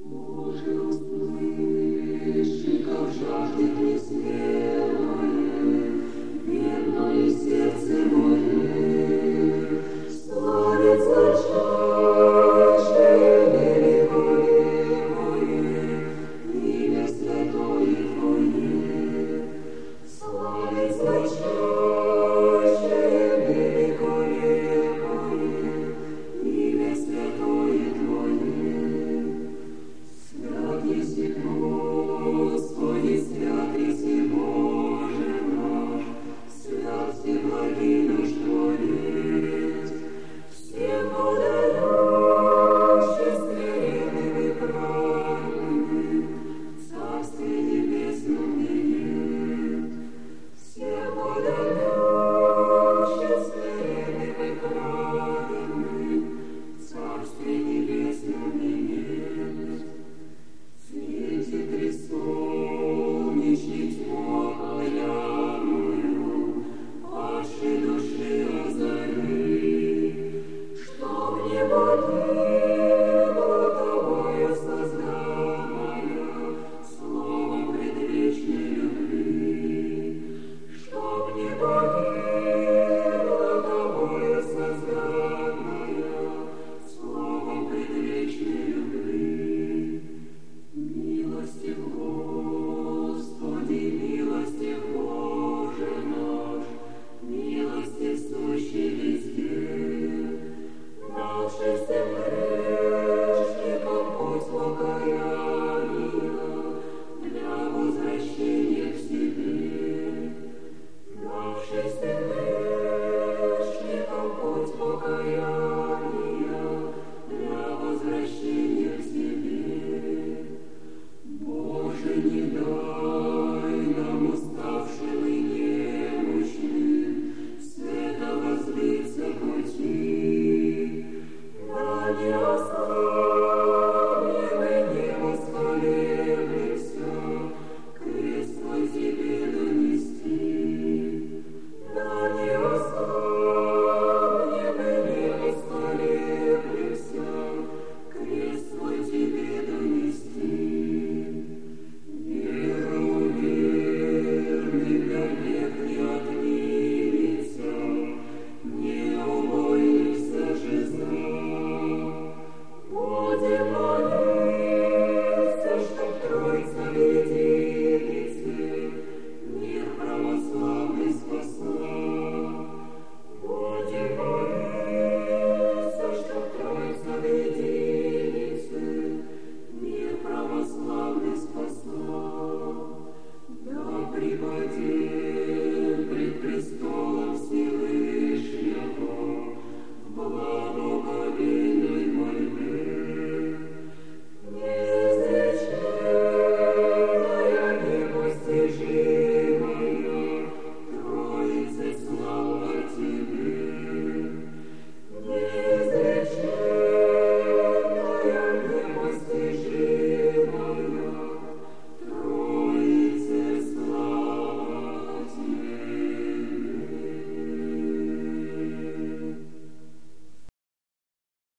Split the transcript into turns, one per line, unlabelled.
Bonjour.